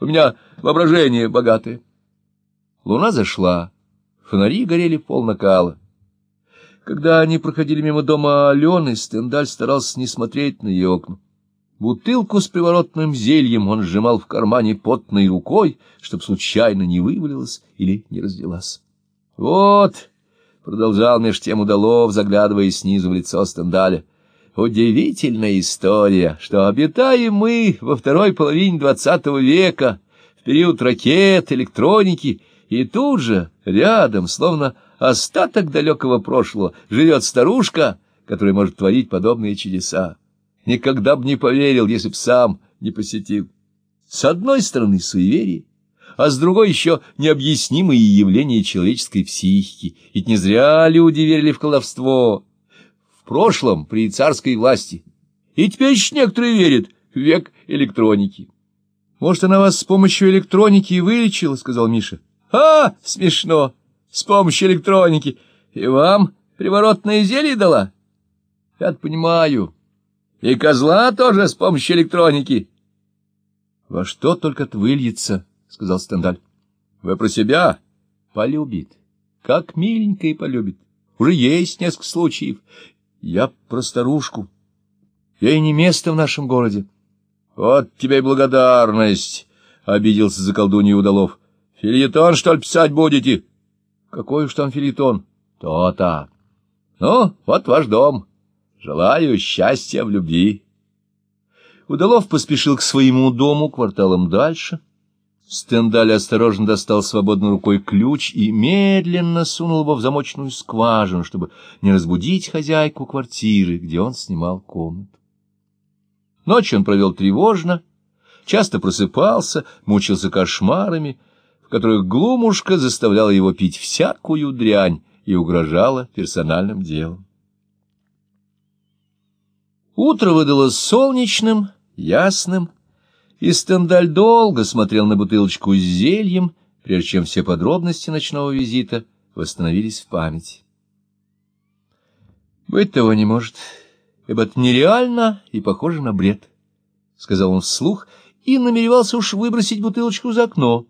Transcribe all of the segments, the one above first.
У меня воображение богатое. Луна зашла, фонари горели пол накала. Когда они проходили мимо дома Алены, Стендаль старался не смотреть на ее окна. Бутылку с приворотным зельем он сжимал в кармане потной рукой, чтоб случайно не вывалилась или не разлилась. — Вот, — продолжал меж тем удалов, заглядывая снизу в лицо Стендаля, — удивительная история, что обитаем мы во второй половине двадцатого века, в период ракет, электроники, и тут же, рядом, словно остаток далекого прошлого, живет старушка, которая может творить подобные чудеса никогда бы не поверил, если б сам не посетил. С одной стороны суеверие, а с другой еще необъяснимые явления человеческой психики, ведь не зря люди верили в колдовство. В прошлом, при царской власти, и теперь еще некоторые верят в век электроники. — Может, она вас с помощью электроники и вылечила, — сказал Миша. — А, смешно, с помощью электроники. И вам приворотное зелье дала? — Я понимаю. — и козла тоже с помощью электроники. — Во что только выльется, — сказал Стендаль. — Вы про себя? — Полюбит. Как миленько и полюбит. Уже есть несколько случаев. Я про старушку. И не место в нашем городе. — Вот тебе и благодарность, — обиделся за колдунью удалов. — Фильетон, что ли, писать будете? — Какой уж там фильетон? То-то. Ну, вот ваш дом. Желаю счастья в любви. Удалов поспешил к своему дому кварталом дальше. Стендаль осторожно достал свободной рукой ключ и медленно сунул его в замочную скважину, чтобы не разбудить хозяйку квартиры, где он снимал комнату. Ночь он провел тревожно, часто просыпался, мучился кошмарами, в которых глумушка заставляла его пить всякую дрянь и угрожала персональным делом. Утро выдалось солнечным, ясным, и Стендаль долго смотрел на бутылочку с зельем, прежде чем все подробности ночного визита восстановились в памяти. «Быть того не может, ибо это нереально и похоже на бред», — сказал он вслух и намеревался уж выбросить бутылочку за окно.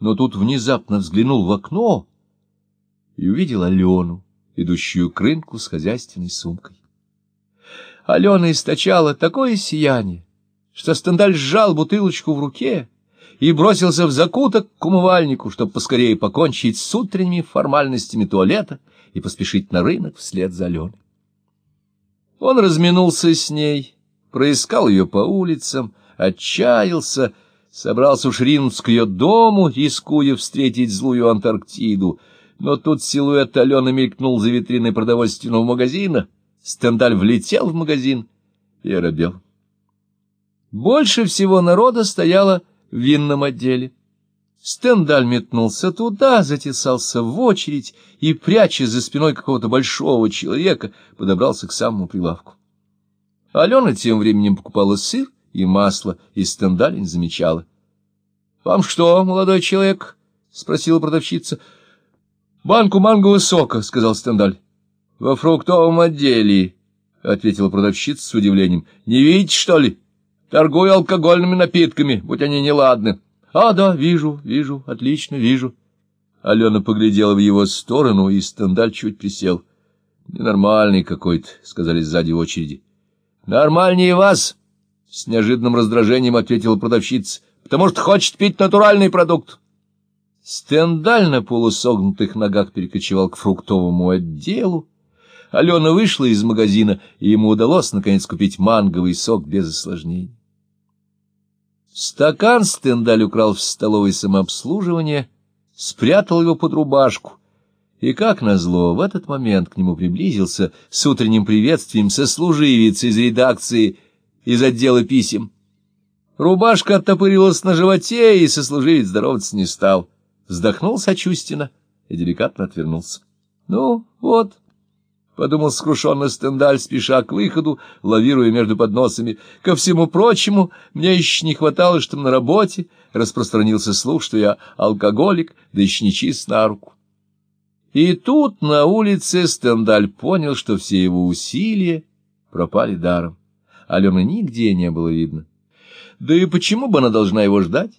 Но тут внезапно взглянул в окно и увидел Алену, идущую к рынку с хозяйственной сумкой. Алена источала такое сияние, что Стендаль сжал бутылочку в руке и бросился в закуток к умывальнику, чтобы поскорее покончить с утренними формальностями туалета и поспешить на рынок вслед за Аленой. Он разминулся с ней, проискал ее по улицам, отчаялся, собрался уж ринуться к ее дому, рискуя встретить злую Антарктиду, но тут силуэт Алены мелькнул за витриной продовольственного магазина — Стендаль влетел в магазин и оробел. Больше всего народа стояло в винном отделе. Стендаль метнулся туда, затесался в очередь и, пряча за спиной какого-то большого человека, подобрался к самому прилавку. Алена тем временем покупала сыр и масло, и Стендаля не замечала. — Вам что, молодой человек? — спросила продавщица. — Банку мангового сока, — сказал Стендаль. — Во фруктовом отделе, — ответила продавщица с удивлением. — Не видите, что ли? Торгую алкогольными напитками, будь они неладны. — А, да, вижу, вижу, отлично, вижу. Алена поглядела в его сторону, и Стендаль чуть присел. — Ненормальный какой-то, — сказали сзади очереди. — Нормальнее вас, — с неожиданным раздражением ответила продавщица, — потому что хочет пить натуральный продукт. Стендаль на полусогнутых ногах перекочевал к фруктовому отделу, Алена вышла из магазина, и ему удалось, наконец, купить манговый сок без осложнений. Стакан Стендаль украл в столовой самообслуживания, спрятал его под рубашку, и, как назло, в этот момент к нему приблизился с утренним приветствием сослуживец из редакции из отдела писем. Рубашка оттопырилась на животе, и сослуживец здороваться не стал. Вздохнул сочувственно и деликатно отвернулся. — Ну, вот, подумал скрушенно Стендаль, спеша к выходу, лавируя между подносами. Ко всему прочему, мне еще не хватало, чтобы на работе распространился слух, что я алкоголик, да еще не чист на руку. И тут на улице Стендаль понял, что все его усилия пропали даром. Алены нигде не было видно. Да и почему бы она должна его ждать?